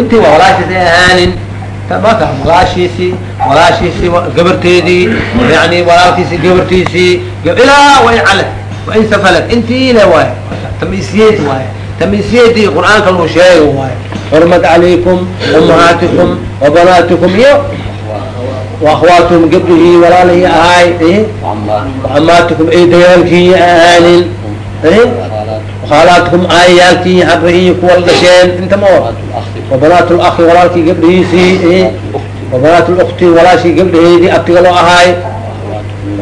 intii waa walaashiis ay ahaanin maka walaashiisii walaashiisii gabarteedii yani walaalkiisii gabartiisii ilaa wain cala wain safalad. Intii le waay tamiisiyed waay tamiisiyadii qur'aanka lagu sheego waay xurmat calaykum umahaatikum wabanaatikum iyo waakwaatuhum gabdhihii walaalihii ahaay amaatikum ay dagaalkii ahaanin khalaatkum aayayaalkii habrihii kuwa dhasheen inta ma wabanaat laki walaalkii gabdhihiisii wabanaat lukti walaashii gabdhaheedii abtiga loo ahaay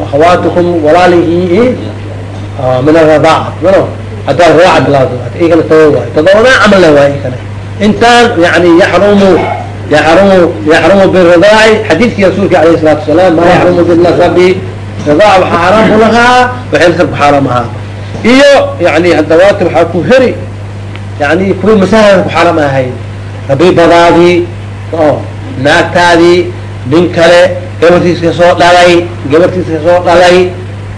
akhawaatikum walaalihii min aradaaca mano haddaa raaca bilaado ikana todoba waay todobana camal le waay ikana intaan yani yaxrumu yaxrumu yaxrumu biridaaci xadiidkii rasuulka alayh الsalaatu wasalaam maa yaxrumu binasabi ridaac waxaa xaraam ku lahaa waxay nasabku xaaraam ahaa iyo yani hadawaati waxaa ku heri yani kuwii masaahada ku xaaraam ahayd rabiibadaadii naagtaadii nin kale gabartiis ka soo dhalay gabartiis ka soo dhalay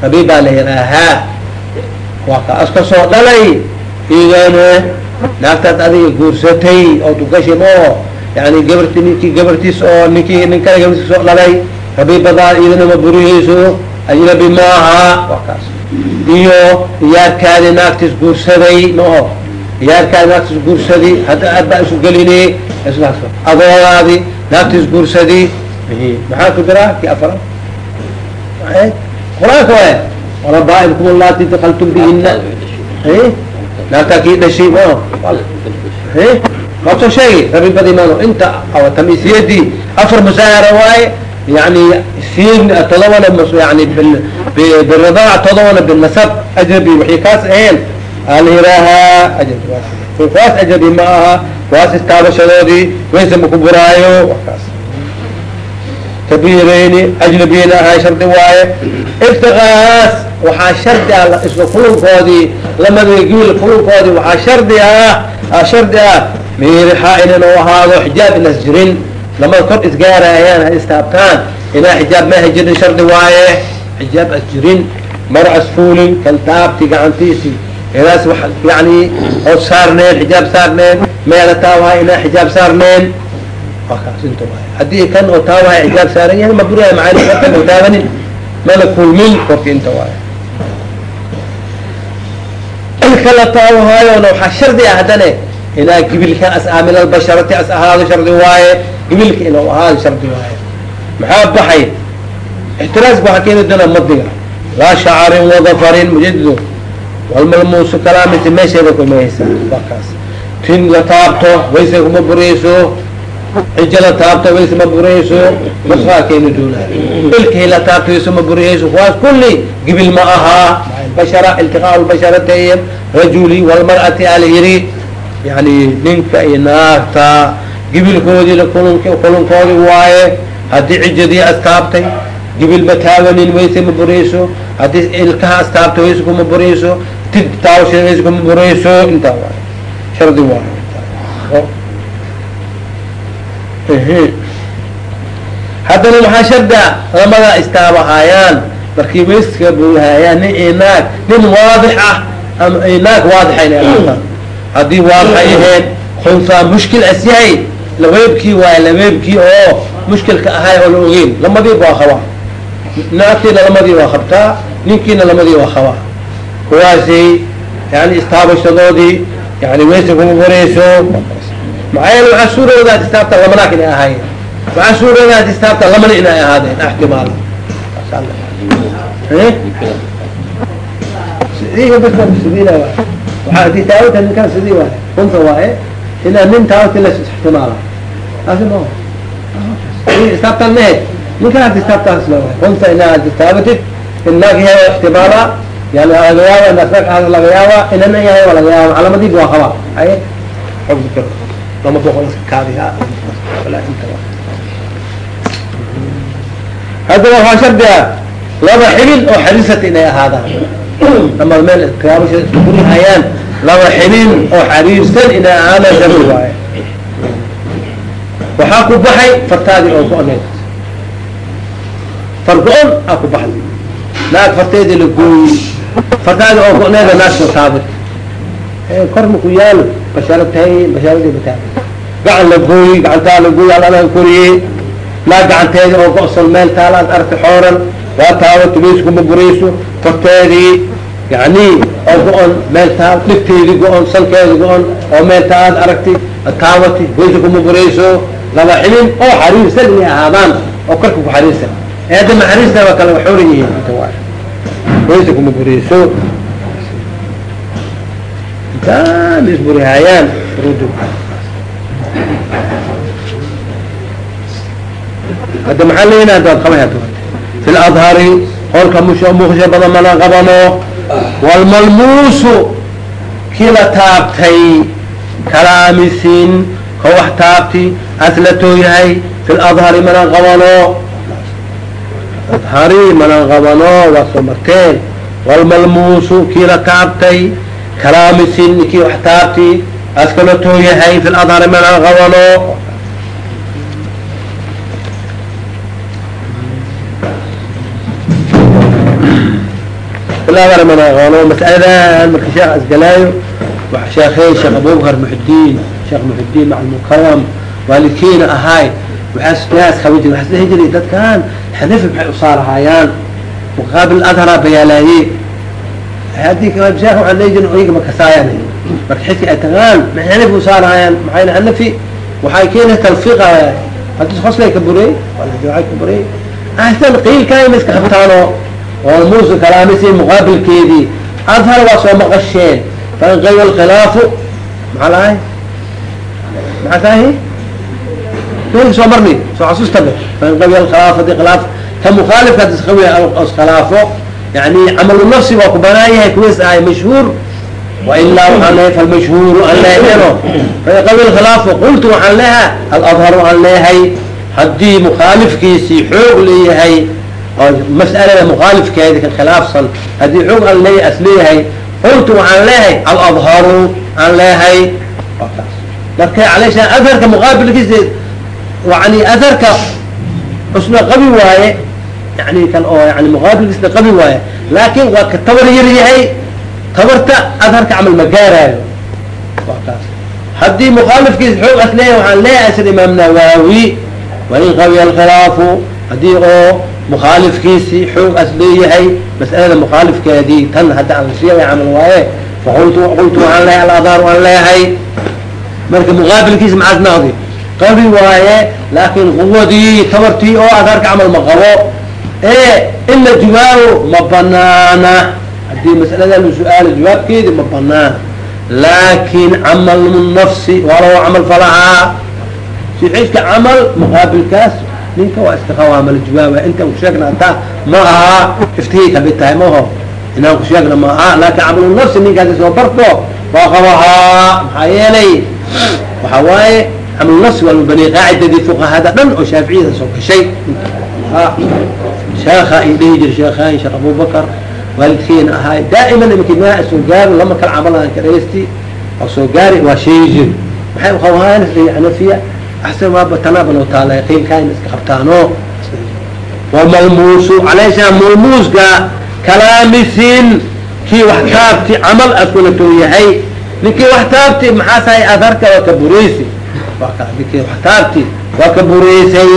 rabiib baa la yihaahaa waa kaas ka soo dhalay igana naagtaad adiga guursatay oo dugashim oo yani gabarti ninkii gabartiis oo ninkii nin kale gabartiis ka soo dhalay rabiibadaad idana ma burihayso ajnabi maaha waa kaas iyo iyaarkaadi naagtiis guursaday maho iyaarkaadi naagtiis guursadi hadda aad baa isu gelini adoodaadi naagtiis guursadi maxaa ku jiraa ki afara qur'aanka waay. Warabaaibkum allati dakaltum bihina naagtaa kii dhashay ma waa soo sheegi rabibadi mano inta tamisiyadii afar musaahara waaye yani siin todobana yani biridaac todobana binasab ajnabi waxay kaas aheen alhiraha ajnabi kuwaas ajnabi ma aha kuwaas istaabashadoodii waysa maku buraayo wakaas kabireyni ajnabiyna ahay shardi waaye iftiqaas waxaa shardi ah isla kulunkoodii lamada giil kulunkoodii waxaa shardi ah shardi ah miirixa inan u ahaado xijaab inas lamada kor isgaarayaan ha istaabtaan inaa xijaab maha jirin shardi waaye xijaab as jirin mar asfuulin kaltaabti gacantiisi inaas wa yani ood saarneen xijaab saarneen meela taawahay inaa xijaab saarneen haddii kan oo taawahay xijaab saaran yahay maburiya macaani korka ma kulmin korki inta waay kala taawahayona waxaa shardi ah haddane inaa gibilka as min albasharati as ahaado shardi waaye gibilka inuu ahaado shardi waaye maxaa baxay ixtiraaska waxaa keeni doonaa madiga laa shacarin wadafarin mujadido walmalmuusu kalaamisi meesheeda kumaysa waa kaas tin la taabto wayse kuma burayso xijo la taabto wayse ma burayso maskaa keeni doonaa ilkii la taabto wayse ma burayso kuwaas kulli gibil ma ahaa bashara iltiqaa lbasharatayhim rajuli walmar'ati alyiri yani ninka iyo naagta gibilkoodii kulunk kulunkoodii waaye haddii cijadii astaabtay gibil ma taabanin wayse ma burayso haddii ilkaha astaabtay wayse kuma burayso tig taawasha wayse kuma burayso intaa waay shardi waayo haddana maxaa sharda lamada istaabahayaan? Markii wayska buhayaan nin i naag nin waadix ah ama naag waadixayna ahaatan haddii waadix ay aheen khunsaa mushkil as yahay laweebkii waaye laweebkii oo mushkilka ahay oo la ogeyn lamadiiba waa qabaa naagtiina lamadii waa qabtaa ninkiina lamadii waa qabaa kuwaasi yani istaabashadoodii yani waysa kuma wareyso maxaa yeele waxaa suurooda ad istaabta lama naag inay ahaayeen waxaa suurooda ad istaabta lamana inay ahaadeen ixtimaal haddii taawata ninkaan sidii waay runta waaye inaa nin taawati la ixtimaala taasi ma istaabtaan mahed ninkan ad istaabtaas la waay runta inaa ad istaabatid in naag yahay waa ixtimaala yani laga yaaba naag ahaada laga yaaba inana yahay waa laga yaaba calaamadiib waa qabaa haye lama boqol kaadiha haddana waxaa shardi ah laba xibin oo xariisata inay ahaadaan ama meel kaabasha isku burihayaan laba xibin oo xariirsan inay ahaadaan shardi waaye. Waxaa ku baxay fartaadii oo go-need far go-on aa ku baxday naag farteedii la gooyey. Fartaadii oo go-needa naag soo taabit kor maku yaalo bashaara tahay bashaaradii bataabit gacan la gooyi gacantaa la gooyi alala koriyey. Naa gacanteedi oo go-son meel taala ad arki xooran waa taabato wayskuma burayso korteedii yani oo go-on meel taal dhigteedii go-on salkeedi go-on oo meel taal ad aragti ad taabati waysa kuma burayso laba xilin oo xariirsan inay ahaadaan oo karka ku xariirsan ee hadda maxariirsan waa kala waxooran yihiin. Waysa kuma burayso intaan isburihayaan shuruud hadda maxaa leeyihiin haddaad qaba hato fi ladhari qolka muksha badan mana qabano walmalmuusu kii la taabtay kalaamisin ka wax taabti aslatoo yahay fi ladhari mana qabano adhari mana qabano waa soo marteen walmalmuusu kii la taabtay kalaamisin kii wax taabti askalatoo yahay fi ladhari mana qabano bilaabana mana aqoono mas'aladan marka sheekh asgalaayo waxa sheekhay sheekh abubakar muxudiin sheekh muxudiin macalmukaram waalidkiina ahaay waxaas yaas qaban jiri waxaas dhihi jiray dadkan xanafi maxay usaarahaayaan muqaabil adhara bayaalaaye haddii sheekh waxaan dhihi jirin iyaga makasaayan marka xidki ay tagaan maxay xanafi usaarahaayaan maxayna xanafi waxay keena talfiiqa haddii hoslay ka burey waay ka burey ahsan qiilkaayna iska qabtaano oo muusa kalaamisi muqaabilkeedii adhar waa soo maqasheen. Fainqawi alkhilaafu maxaa lahay maxaa tahay ika soo marni soo xasuustabe fainqawi alkhilaaf haddii khilaaf ka mukhaalifka qawi iskhilaafo yani camalu nafsi waa ku banaan yahay kuwees ahay mashhuur. Wailaa waxaan leehay falmashhuuru aan leehayno fainqawi alkhilaafu qultu waxaan leeha aladharu aan leehay. Haddii mukhaalifkiisii xoog leeyahay oo mas'alada mukhaalifkeedi ka khilaafsan. Haddii xoog aan leeya as waxaan leehay aladharu aan leehay. Marka alsha aharka muqaabilkiisa yani aharka cusna qabi waaye yani kan oo yani muqaabilkiisna qabi waaye laakin waa ka tabar yar yahay tabarta adharka camal ma gaaraayo. Haddii mukhaalifkiisa xoog as waxaan leeyahay sida imaam nawawi wain qawiya alkhilaafu haddii oo mukhaalifkiisii xoog as leeyahay mas'alada mukhaalifkeedii tan hadda aan sheegay camal waaye faqultu qultu waxaan leehay aladhaar waan leehay marka muqaabilkiisa maxaas naqdi qabi waaye laakin quwadii tabartii oo adharka camal ma qabo ee in la jawaabo ma banaana haddii mas'alada la su'aalo jawaabkeedi ma banaana laakin camal nafsi waa camal falahaa sixiiska camal muqaabilkaas ninka waa istiqaama la jawaaba intaan kusheegna hataa ma aha iftigay ka mid tahay maho inaan kusheegna ma aha laakin camalu nafsi ninkaasi soo barto waa qabahaa maxaa yeelay waxa waaye camalu nafsi waa lubani qaacidadii fuqahada dhan oo shaaficiyada soo gashay. Sheekha ay dhihi jira sheekhayn sheekh abubakar waalidkeena ahaay daa'iman imaki maa soo gaari lama kala camalaan ka dhegeysti oo soo gaari waa sheegi jiri maxay uqabahaan xanafiya axsan waaba tanaaba loo taala qiilkaayna iska qabtaano wamalmuusu calaysha malmuuska kalaamisin kii wax taabti camal askulatoo yahay ninkii wax taabti maxaasahay adharka waa ka bureysi ninkii wax taabti waa ka bureysay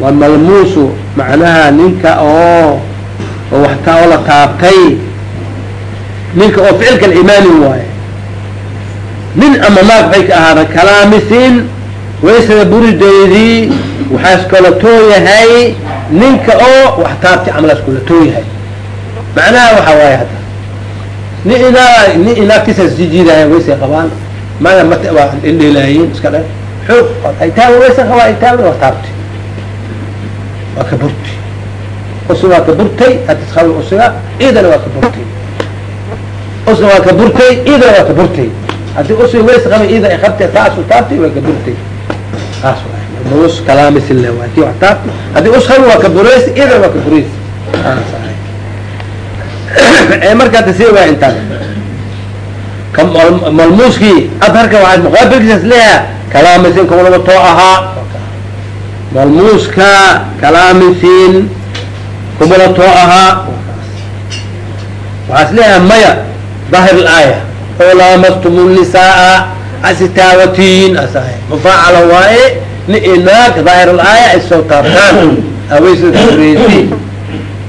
wamalmuusu macnaha ninka oo oo wax ta oo la taabtay ninka oo ficilka alimaami waaye nin ama naag waxay ka ahaadeen kalaamisin waysada burideydii waxaa iskala too yahay ninka oo wax taabti camal iskula too yahay macnaha waxa waaye hadda? Ni inaa ni inaagtiisa isjijiidaayan waysay qabaan maya mat waa indhelaayiin iska dhe xoog aytaab waysa qabaa aytaab waa taabti. Waa ka burti. Usi waa ka burtay hadisqabi usiga ciidana waa ka burtay. Usna waa ka burtay ciidana waa ka burtay. Haddii usi ways qabay ciida ay qabtay taasu taabtay waa ka burtay taas waay us kalaamisile waa tii wax taabtay haddii us qabi waa ka bureysi ciidana waa ka bureysi ee markaa tasii waa intaan. Malmuuskii adharka waxaad muqaabilkiisas leeyaha kalaamisin kuwalaba too ahaa malmuuska kalaamisin kumala too ahaa waxaas leeyahay maya daahir aaya. Oo laamastum nisaa asitaawatiin asahay. Mufaacala waaye ni daahir alaaya ay soo taabtaan. Aweysa kureysi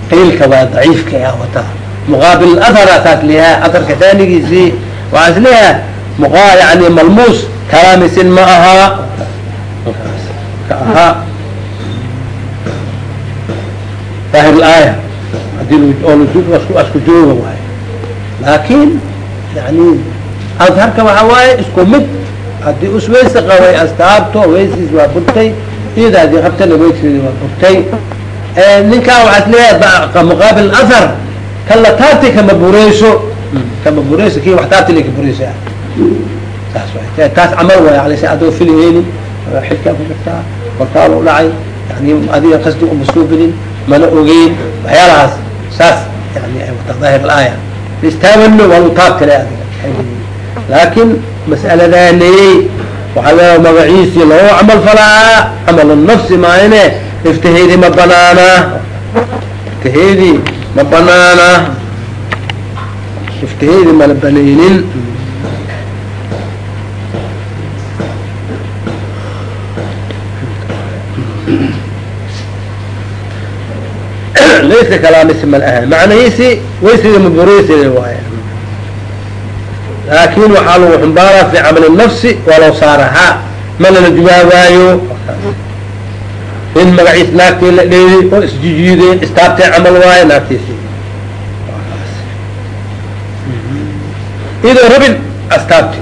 qiilka waa daciifka yaa wataa muqaabil athara saas leeyaha atharka taanigiisii. Waxaa leeyaha muqa yani malmuus kalaamisin ma ahaa ka ahaa daahir alaaya haddii asku jooga waayo laakin yani adharka waxa waaye isku mid. Hadii us weyse qabay astaabto weysiis waa burtay iyada haddii qabtana weysiis waa burtay ninkaa waxaa is leeyahay muqaabil athar kala taabti kama bureyso kama bureyso ki wax taabti laka bureysa saas way taas camal waay alasa adoo filiheynin xilkaa ku jirtaa korkaal u dhacay yani adiga qasdi uma suubinin mana ogeyn waxyaalahaas saas yani wata daahir alaaya istaabano waa lu taab kale adiga laakin mas'aladaaney waxaa leeya magaciisii loo camal falaa camal nafsi maayne iftaheedii ma banaana iftaheedii ma banaana iftaheedii mala banaynin laysa kalaamisi mal aha macnahiisi waysida mabureysi waay laakin waxaa lagu xumbaaraa fi camali nafsi waa loo saarahaa ma lala jawaabaayo in magaciis naagtii la dheeday oo isjijiideen istaabtee camal waayo naagtiisi. Idoo rabin astaabti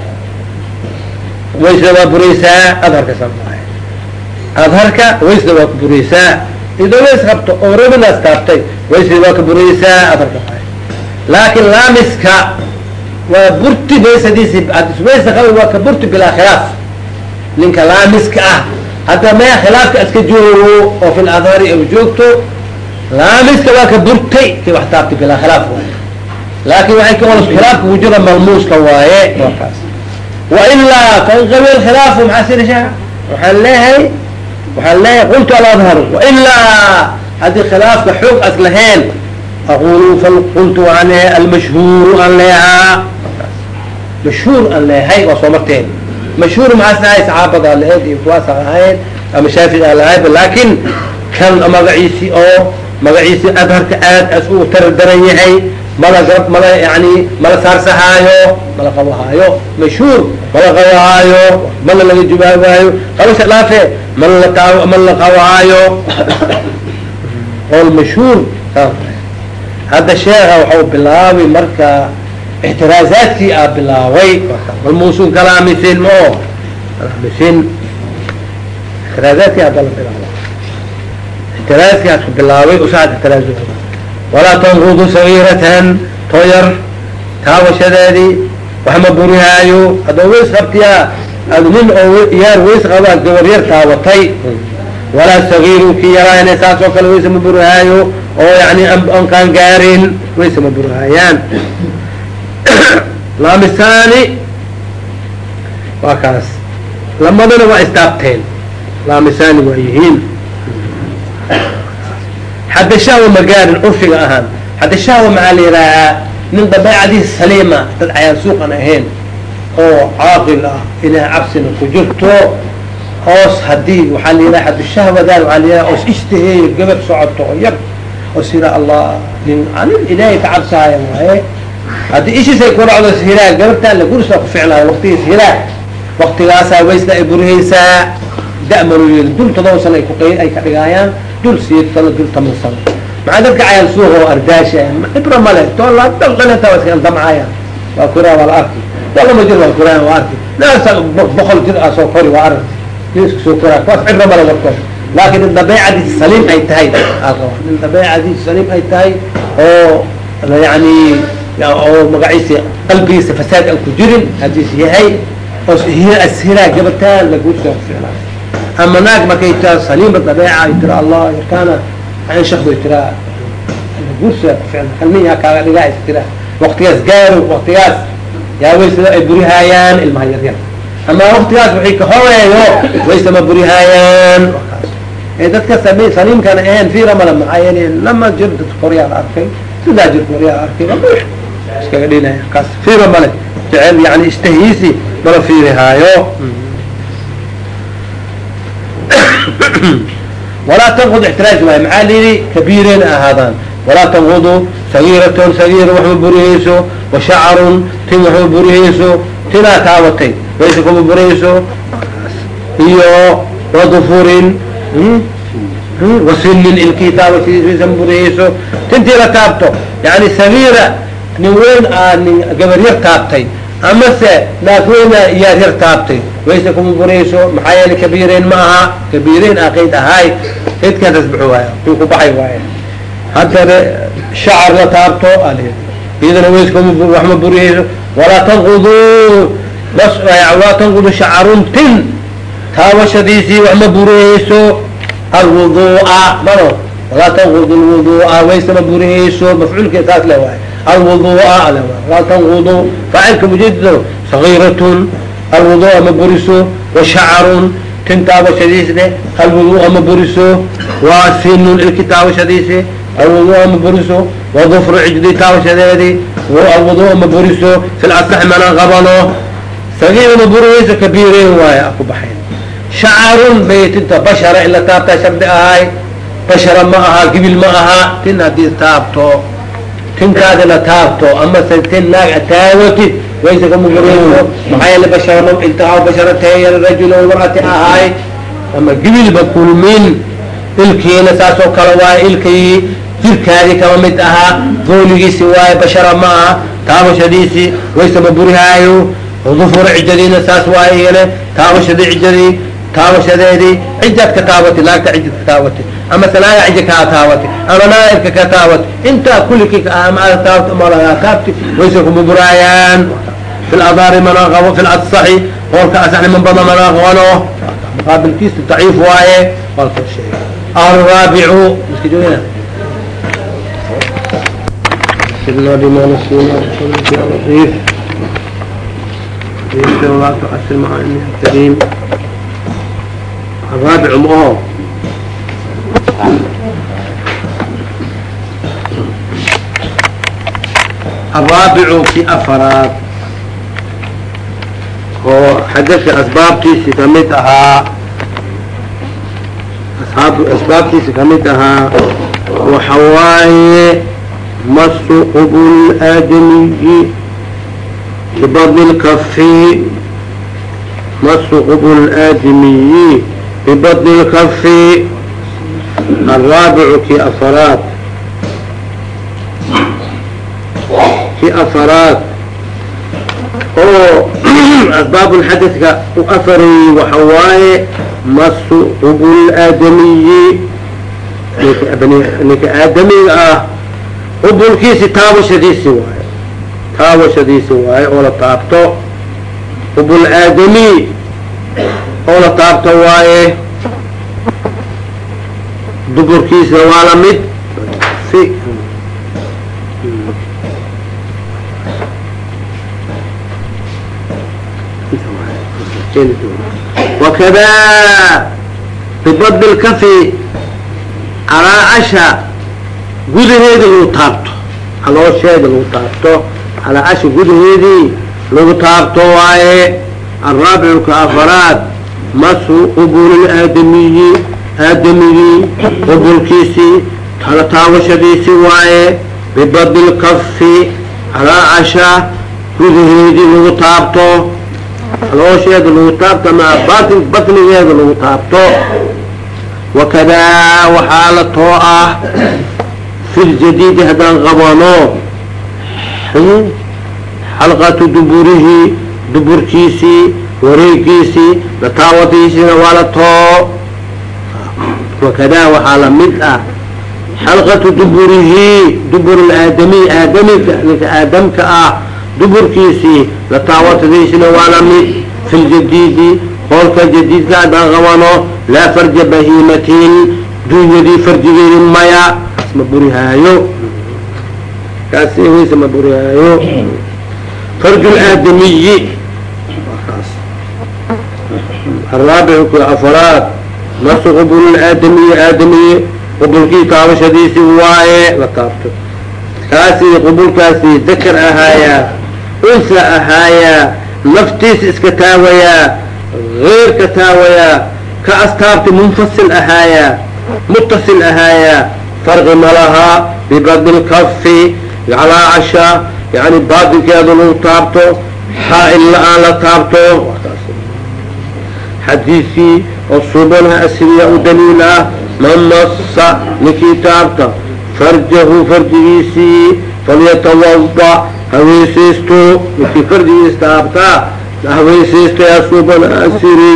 waysda waa bureysaa adharka samaayo adharka waysda waa ku bureysaa idoo ways qabto oo rabin astaabtay waysda waa ka bureysaa adharka laakin laamiska waa burti waysadiisi waysa qaba waa ka burti bilaa khilaaf. Ninka laamiska ah hadda maya khilaafka iska joogo oo fi ladhari ay joogto laamiska waa ka burtay ki wax taabtay bilaa khilaaf waaye. Laakin waxay ka olas khilaafka kujira malmuuska waaye. Waa kaas wailaa fanqawi khilaafu maxaa sirisha waxaan leehay waxaan leeyahay qultu aladharu wailaa haddii khilaafka xoog as lahayn aqulu qultu waan leehay almashhuuru aan leehaa mashhuur aan leehay waa soo marteen mashhuur maxaas ahay saxaabada lahayd iyo kuwaas ahayd ama shaafici aan lahayd laakin kan magaciisi oo magaciisi adharka aad as u tara daran yahay mala mala yani mala saarsahaayo mala qabahaayo mashhuur mala qabahaayo mala laga jubaabaayo qabasha dhaafe mala la mala la qabahaayo qol mashhuur hadda sheekha waxau bilaabay marka ixtiraazaadkii aa bilaabay. Bal muusun kala amisin mao amisin ixtiraazaadkii aa bilaabay. Ixtiraazkii aadku bilaabay usaad ixtiraaz walaa tanqudu sagiiratan toyar taawashadeedii wax ma burihaayo. Haddoo ways qabtiyaa ad nin oo yaar ways qabaa gawar yar taawatay walaa sagiiru ki yaraa inay saas oo kale ways ma burihaayo oo yani an kaan gaarin waysa ma burihaayaan laamisaani waa kaas. Lamadana waa istaabteen laamisaani waa yihiin. Xadashaawa magaarin curfiga ahaan. Xadashaawa maxaa la yidhaahaa nin dabeecadiis saliima dad cayaan suuqan ahayn oo caaqil ah ilaah cabsina ku jirto. Hoos haddii waxaa la yidhaha xadashahwadan waaa la yidhaha oos ishtaheeyo gabar socoto oo yar yidhaa allah ilaahay ka cabsahaya waaye. Haddii ishiisay ku dhacdo hiraa gabartaan la gurisaa ku ficnaayo waktigiis hiraa waktigaasaa waysna ay burihaysaa da'manu yeli dul todoba sano ay ka dhigaayaan. Dul siyeed sano dul toban sano. Maxaa dadka cayaan suuqa oo ardaasha ibra male toola daldalata waa iska damcaayaan waa kuraa waa la arki. Dolama jir waa kuraan waa arki. Naasa boqol jir ah soo kori waa aragti niska soo koraa kuwaas cibra male warkood laakin in dabeecadiisa saliim ay tahay in dabeecadiisa saliim ay tahay oo yani oo magaciisa qalbigiisa fasaad aan ku jirin hadiis yahay oo ashilaa gabartaan laguursaa kuficnaa ama naag markay taa saliima dabeeca ay tira allah yarkaana an shakdo tiraa laguursaa kuficna halmiyaa kaaga dhigaa is tira waktigaas gaaro waktigaas yaa waysada ay burihaayaan ilmaha yar yar ama waktigaas waxay ka horeeyo waysama burihaayaan ee dadka saliimkana ahayn fiira mala maxaa yeele lama jir dad koryaa la arkay sidaa jir koryaa la arkay iskaga dhinaya kaas fiira male jecel yani istahiisi mala fiirihaayo. Walaa tanqud ixtiraaj waay maxaa layidhi kabiireen ahaadaan. Walaa tanqudu sagiiratun sagiira waxma burihayso wa shacarun tin waxma burihayso tinaa taabatay waysa kuma burihayso. Iyo wadufurin wasinin ilkii taabashadiis waysa ma burihayso tintii la taabto. Yani sagiira nin weyn aa nin gabar yar taabtay. Amase naafweyna yaar yar taabtay. Wayse kuma burayso maxaa yeelay kabiireen ma aha. Kabiireen a qayd ahaay qaydkaan tasbixo waay kii ku baxay waaye haddana shacar la taabto iyadana ways kuma wax ma buriyayso walaa tanqudu walaa tanqudu shacarun tin. Taabashadiisii wax ma buriyayso alwudu'a mano walaa tanqudu lwudu'a wayse ma buriyayso mafcuulkii saas le waaye. Alwudu'a walaa tanqudu faacilka mujeedado sagiiratun alwudu'a ma buriso washacarun tin taabashadiisne alwudu'a ma buriso waa sinun ilki taabashadiisi alwudu'a ma buriso wadufru cijdi taabashadeedi alwudu'a ma buriso fi lasaxi mana qabano sagiir ma buriyayso kabiireen waaye aku baxayn shacarun bay tinta bashara in la taabtaa shardi ahay bashara ma aha gibil ma aha tin haddii taabto tinkaadi la taabto ama se tin naag ataawatid wayse kama bureyso maxaa yeele basharno iltihaa basharatay rajul marati ahaay ama gibilba kulmin ilkiina saas oo kale waaye ilkii jirkaadii kama mid ahaa gooligiisi waaye bashara ma aha taabashadiisi wayse ma burihaayo dufur cijadiina saas waaye iyane taabashadii cijadii taabashadeedii cijaad ka taabati laagta cijid ka taabati ama salaaga cija kaa taabati ama naaibka ka taabati intaa kuliki ama taabti ama lagaa taabti wayse kuma buraayaan fi ladaari mana qabo fi lasaxi qoolka asaxni man bada mana qabano muqaabilkiisa daciif waaye waa soo sheegay araabicu iska joogina سرنا بما نسينا وصلت يا لطيف ليس ولا تؤثر مع اني كريم raabic ma aho araabicu kii afaraad oo xadadka asbaabtiisi ka mid ahaa asaab asbaabtiisi ka mid ahaa waxa waaye masu qubul aadamiyi bibadli lkafi masu qubul aadamiyi bibadli lkafi الرابع kii afaraad kii afaraad oo asbaabulxadadka u afarayey waxa waaye masu qubul aadamiyi ninka aadamiga ah qubulkiisi taabashadiisi waaye taabashadiisi waaye oo la taabto qubul aadami oo la taabto waaye duburkiisa waa la mid. Wakada bibadli lkafi calaacasha gudaheedii lagu taabto. Caloosheeda lagu taabto. Calaacasha gudaheedii lagu taabto waaye. Alraabicu ka afaraad masu qubul aadamiyi aadamigii qubulkiisii tala taabashadiisii waaye bibadli lkafi calaacasha gudaheedii lagu taabto caloosheeda lagu taabto ama batnigeeda lagu taabto. Wakadaa waxaa la too ah fi ljadiidi haddaan qabano xalqatu duburihi duburkiisii wareegiisii lataawadiisiina waa la too. Wakadaa waxaa la mid ah xalqatu duburihi dubur aadami aadamika ninka aadamka ah duburkiisii lataawatadiisina waa la mid. Fi qoolka jadiidka haddaan qabano laa farja bahiimatin dunyadii farjigeedi maya ma burihaayo. Kaas wayse ma burihaayo. Farju aadamiyi araabicu ku afaraad masu qubul aadamiyi aadamiyi qubulkii taabashadiisii waaye la taabto kaasi qubulkaasi dakar ahaaya unsa ahaayaa naftiisa iska taawayaa غeyrka taawayaa ka astaabta munfasil ahaayaa mutasil ahaayaa farqi malahaa bibadli lkafi calaacasha yani baadinkeeda lagu taabto xaa-il la'aan la taabto xadiidkii oo suubanaha asriya u daliil ah man masa ninkii taabta farjahu farjigiisii falyatawada haweysaysto ninkii farjigiis taabtaa haweysaysto yaa suubanaha asiri.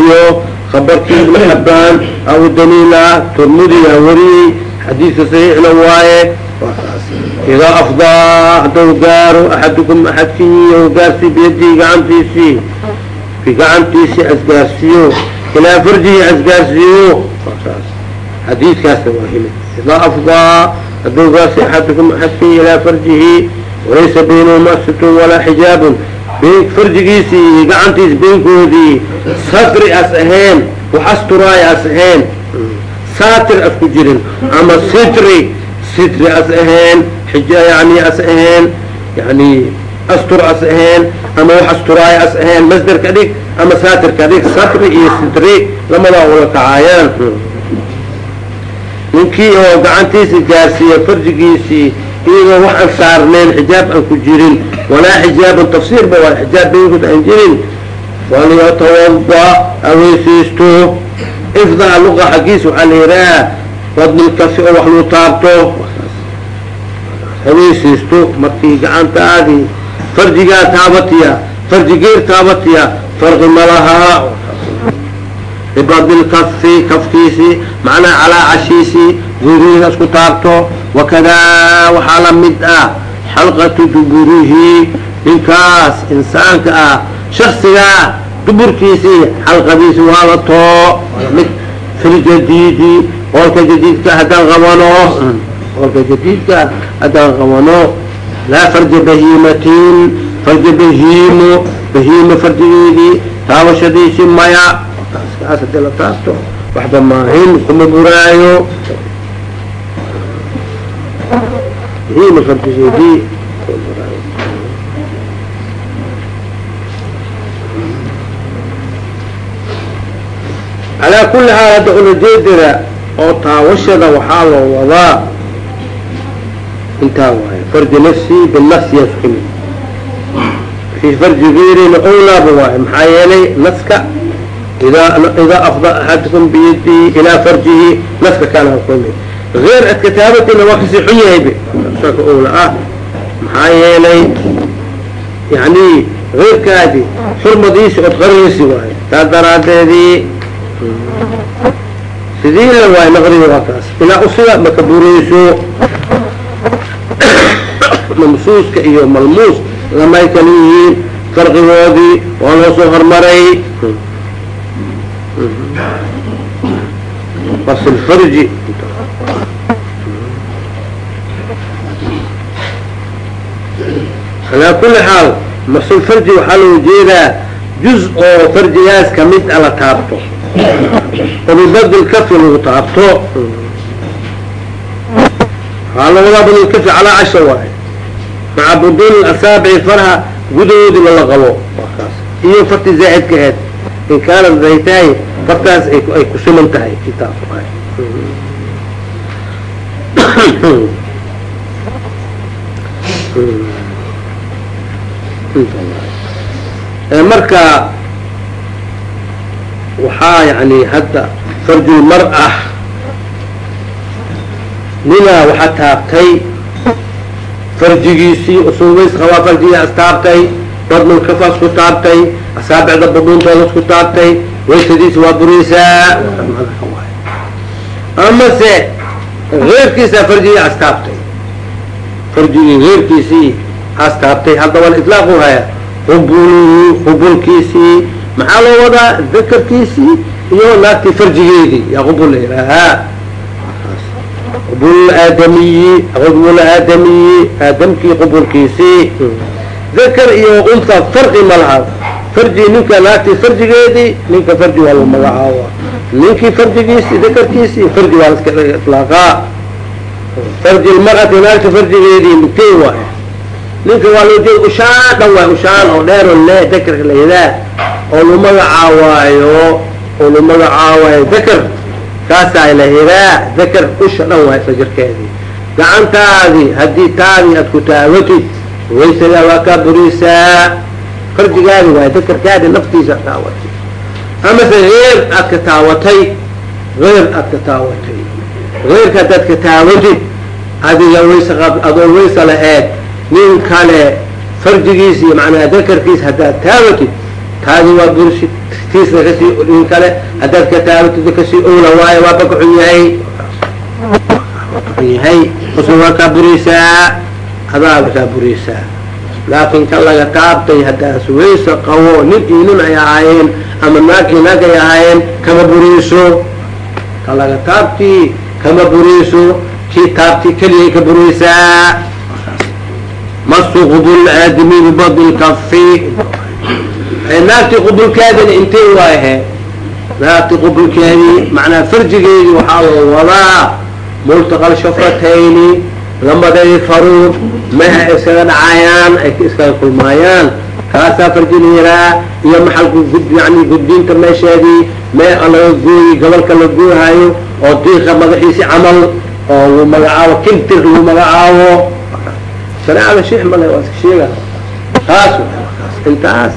Iyo khabarkii ibn xabaan aw daliil ah turmudiga wariyey xadiidka saxiixna waaye. Idaa afdaa haddau gaaro axadukum axadkii ou gaarsiy biyadii gacantiisii fi gacantiisii asgaarsiiyo ilaa farjihi waa himid idaa afdaa haddau gaarsiy axadukum axadkii ilaa farjihi walaysa baynahuma situn walaa xijaabun. Farjigiisii iyo gacantiisi baynkoodii satri as ahayn wax asturaay as ahayn. Saatir as ku jirin ama sitri sitri as ahayn yani as ahayn. Yani astur as ahayn ama wax asturaay as ahayn masder ka dhig ama saatir ka dhig satri iyo sitri lamadaa ula kacaayaan ninkii oo gacantiisi gaarsiiya farjigiisii iyagoo wax aan saarnayn xijaab aan ku jirin walaa xijaaban tafsiirba waa xijaab baynkood aan jirin. Walyatawada aweysaysto ifdaa luqa xaggiis waxaa la yidhaha wadnilkafi oo wax lagu taabto. Haweysaysto markii gacantaadii farjigaa taabatiya farjigeer taabatiya farqi malahaa bibadilkafi kafkiisii macnaha calaa cashiisii gurihiisa isku taabto wakadaa waxaa la mid ah xalqatu duburihi ninkaas insaanka ah shaksigaa duburkiisii xalqadiisi waa la too mid filjadiidi qoolka jadiidka haddaan qabano qoolka jadiidka haddaan qabano laa farja bahiimatin farja bahiimo bahiimo farjigeedii taabashadiisi maya kaas haddii la taabto waxba maahin kuma buraayo bahiima farjigeedii calaa kulli xaal hadda ulajeedada oo taawashada waxaa loo wadaa intaa waayo farji nafsi binafsiyaas kamid fi farji gayrina owlaaba waayo maxaa yeelay naska idaa idaa afda axadukum biyadihi ilaa farjihi naska kana kamid غير adkataabatina waa kasii xun yahay saka owla ah maxaa yeelay yani غeyrkaadi xurmadiisi od qariysi waayo taa daraadeedii sidii la waay naqdiga waa kaas ilaa usiga maka burayso mamsuuska iyo malmuus lamay kala yihiin farqigoodii waa loo soo hormaray. Fasilfarji alaa kuli xaal masulfarji waxaa loo jeedaa juz oo farjigaas ka mid a la taabto. Oo bibadil kafi lagu taabto. Waxaa la wadaa badilkafi calaa casha waaye maca buduun asaabici farha gudahoodi lala qabo iyo farti zaa'idka aheed in kaanad ay tahay fartaas ay ku siman tahay marka waxaa yani hadda farjul mar-a ninaa waxaa taabtay farjigiisii usuubays qabaa farjigaa istaabtay badnulkafaas ku taabtay asaabicda baduuntoodas ku taabtay waysadiisi waa buraysaa amase eyrkiisaa farjigii astaabtay farjigii eyrkiisii astaabtay haddaba ilaaqu haya qubuluhu qubulkiisii. Maxaa loo wadaa? Dakarkiisii iyo naagtii farjigeedii. Yaa qubul la yihaahaa qubul aadamiyi qubul aadamiyi aadamkii qubulkiisii dakar iyo unta farqi ma laha farji ninka naagtii farjigeedii ninka farji waa lagu magacaaba ninkii farjigiisii dakarkiisii farji waa laska ilaaqaa farji lmar'ati naagta farjigeedii mugtee waaye ninka waa loo jeeda ushaan dhan waay ushaan oo dheer oo le dakarka la yadaa oo lu magacaawaayo oo lu magacaawaayo dakar kaasaa la dakar usha dhan waay fajirkeedii. Gacantaadii haddii taadii aad ku taawatid waysadaa waa kaa burisaa. Farjigaadi waay dakarkaadi naftiisa taawatay amase heer aad ka taawatay heer aad ka taawatay. Heerka haddaad ka taawatid adiga wayse adoo wayse laheed nin kale farjigiis iyo macnaha dakarkiis haddaad taawatid taadi waa bursid tiisna ka sii nin kale haddaad ka taawatid ka sii owla waayo waa bakaxun yahay. Yahay. Usna waa kaa burisaa. Adaaba kaa burisaa. Laakin kan laga taabtay haddaas wayse qabo nin iyo nin ay ahaayeen ama naag iyo naag ay ahaayeen kama buriiso. Ka laga taabtii kama buriiso. Kii taabtii keliyay ka burisaa masu qubul aadami bibadi naagtii qubulkeedina intee waayahe naagtii qubulkeedii macnaa farjigeedii waxaa loo wadaa multaqal shafratayni lamadii faruud maha iskaga dhacayaan ay iskaga kulmaayaan kaasaa farji la yiraa iyo maxalku yani guddiinta meesheedii mee laga gooyi gobolka la goohayo oo diiqa madaxiisi camal oo lu magacaabo kintir lagu magacaabo shareecada sheekh male waa iska sheega taas intaas.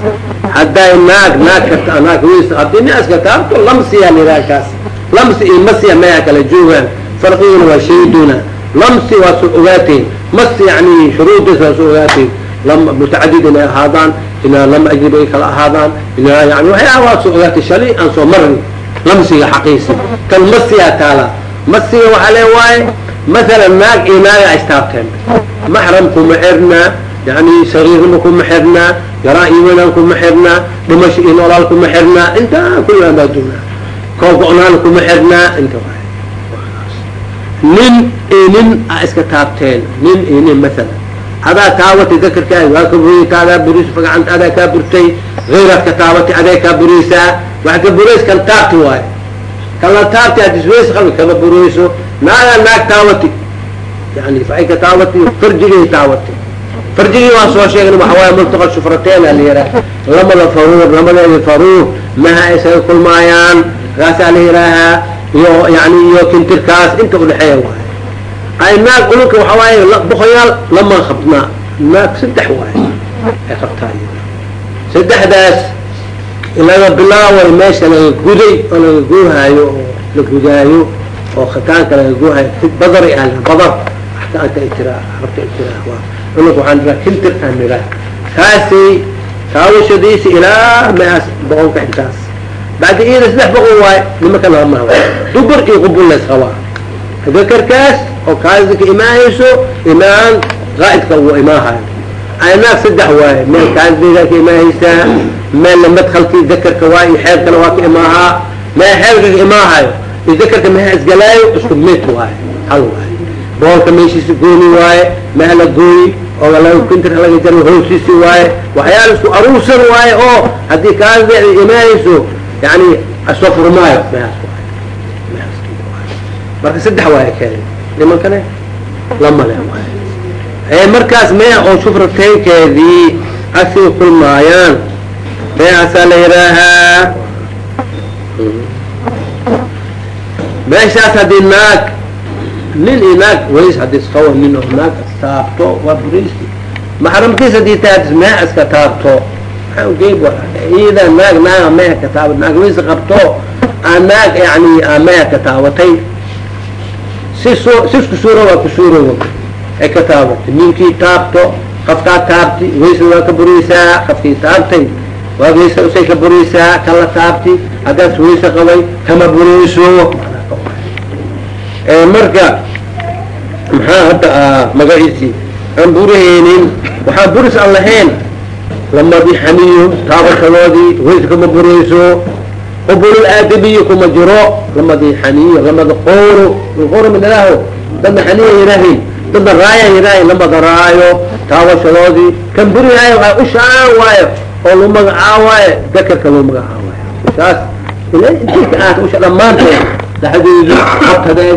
Hadday naag naag ka naag weys haddii naaska taabto lamsiyaa la yidhaha kaas lamsi iyo masiya maya kala joogaan. Farqiguna waa sheegdoona lamsi waa soo ogaateen masi yani shuruudiis waa soo ogaateen. Mutacadid inay ahaadaan ilaa lama ajnib ay kala ahaadaan ilaa yani waxyaaba waa ogaatay shalay aan soo marin lamsiga xaqiisi kan masiyaa taala? Masiga waxaa le waaye masalan naag iyo naaga istaabteen. Maxram kuma xirna yani sariirnima kuma xirna yaraa iyo weynaan kuma xirna dhimasho iyo noolaal kuma xirna intaa kullaan baa dugnaa koogo-naan kuma xirna inta nin iyo nin a iska taabteen nin iyo nin masalan adaa taabatay dakarkaaga waa ka buriyta adaa buriis gacanta adaa kaa burtay hayraad ka taabatay aday kaa buriysaa wax ka burays kan taabti waayo kala taabti ad isweys qalbi kama buriyso naagaa naag taawati yani ay ka farjigay taawati farjigii waan soo sheegna waxa waaye multaqa shufrateena la yidhaha lamada faruur lamadeedi faruur maha isaga kulmaayaan kaasaa la yidhaahaa iyo yani iyo kintirkaas inta udhexeeya waaye ay naag ulunka waxa waaye boqoyaal lama qabnaa naag saddex waaye ay qabtaa saddexdaas laga bilaaway meesha laga guday oo laga guuhaayo oo la gudaayo oo khitaanka laga guuhaayo badar al badar axtaanka itiraa horta itiraa ulunka waxaan iraa kintirkaan niraa kaasi taawashadiisi ilaa meaas boqolka intaas. Bacdi iyada saddex boqol waaye nimanka lama hawa dubur iyo qubul lays qabaa dakarkaas oo kaasida ka imaahayso imaan qaa'idka uu imaahayo. Aynaag saddex waaye meel kaasideedaa ka imaahaysaa meelna madkhalkii dakarka waaye iyo xeebkana waa ka imaahaa. Meel xeebka ka imaahayo iyo dakarka meha isgalaayo isku mid waaye hal waaye boolka meeshiisi gooni waaye meha la gooyi oo laga kintirka laga jaro hoostiisi waaye waxyaala isku aruursan waaye oo haddii kaasideeda imaahayso yani asoo furmaayo. Marka saddex waaya keen nimankane lama le waay markaas mea oo shufrateynkeedii asii kulmaayaan. Meehaasaa la yidhaahaa meeshaas haddii naag nin naag ways haddii isqawa nin naag taabto waa buriiski maxramkiis haddii taabtis meha iska taabto maxaa ugeeb iyada naag naaga meha ka taabat naag ways qabto aa naag yani aa meha ka taabatay si s si isku suura waa ku suurowo ay ka taabatay ninkii taabto qafkaa taabti waysa waa ka buriysaa qafkii taabtay waa waysa usay ka buriysaa kala taabti haddaas waysa qabay kama buriyso marka maxaa hadda magaciisii aan burihaynin waxaan buris aan lahayn. Lamadii xaniyo taabashadoodii waysa kama buriyso qubul aadamiyi kuma jiro. Lamadii xaniyo lamada qooro qooro midalaaho dadna xaniya yidhaahin dadna raaya yidhaahin lamada raayo taabashadoodii kan burihaayo waa ushaan waayo oo lu magacaawaayo dakarka loo magacaawaayo ushaas ila intika aad usha dhammaanteed daxdeedii abtadeed